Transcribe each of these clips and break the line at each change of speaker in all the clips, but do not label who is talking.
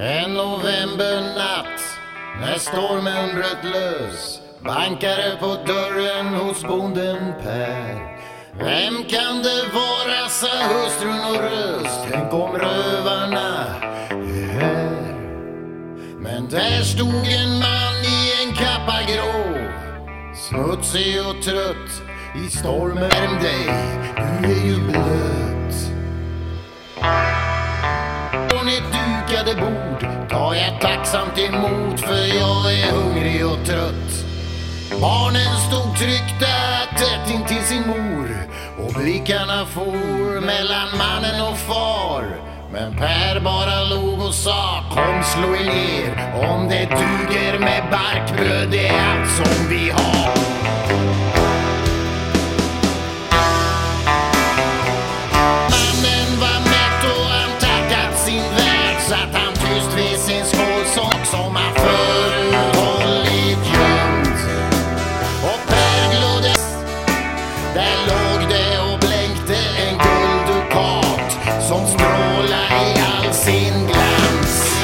En novembernatt när stormen bröt lös bankade på dörren hos bonden Per. Vem kan det vara, sa hustrun och röst. Tänk om rövarna är här. Men där stod en man i en kappa grå Smutsig och trött i stormen Värm dig, du är ju blöt dukade bord. Tar jag tacksamt emot för jag är hungrig och trött. Barnen stod tryckta tätt intill sin mor. Och blickarna for mellan mannen och far. Men Per bara log och sa kom slå er ner. Om det duger med barkbröd det är allt som vi har. Mannen var mätt och han tackat sin värld som stråla i all sin glans.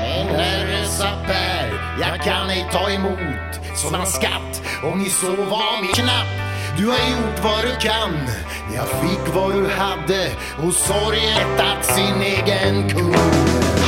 Men herre, affär, jag kan ej ta emot sådan skatt om ni så var min knapp. Du har gjort vad du kan, jag fick vad du hade och sorgen att sin egen kung.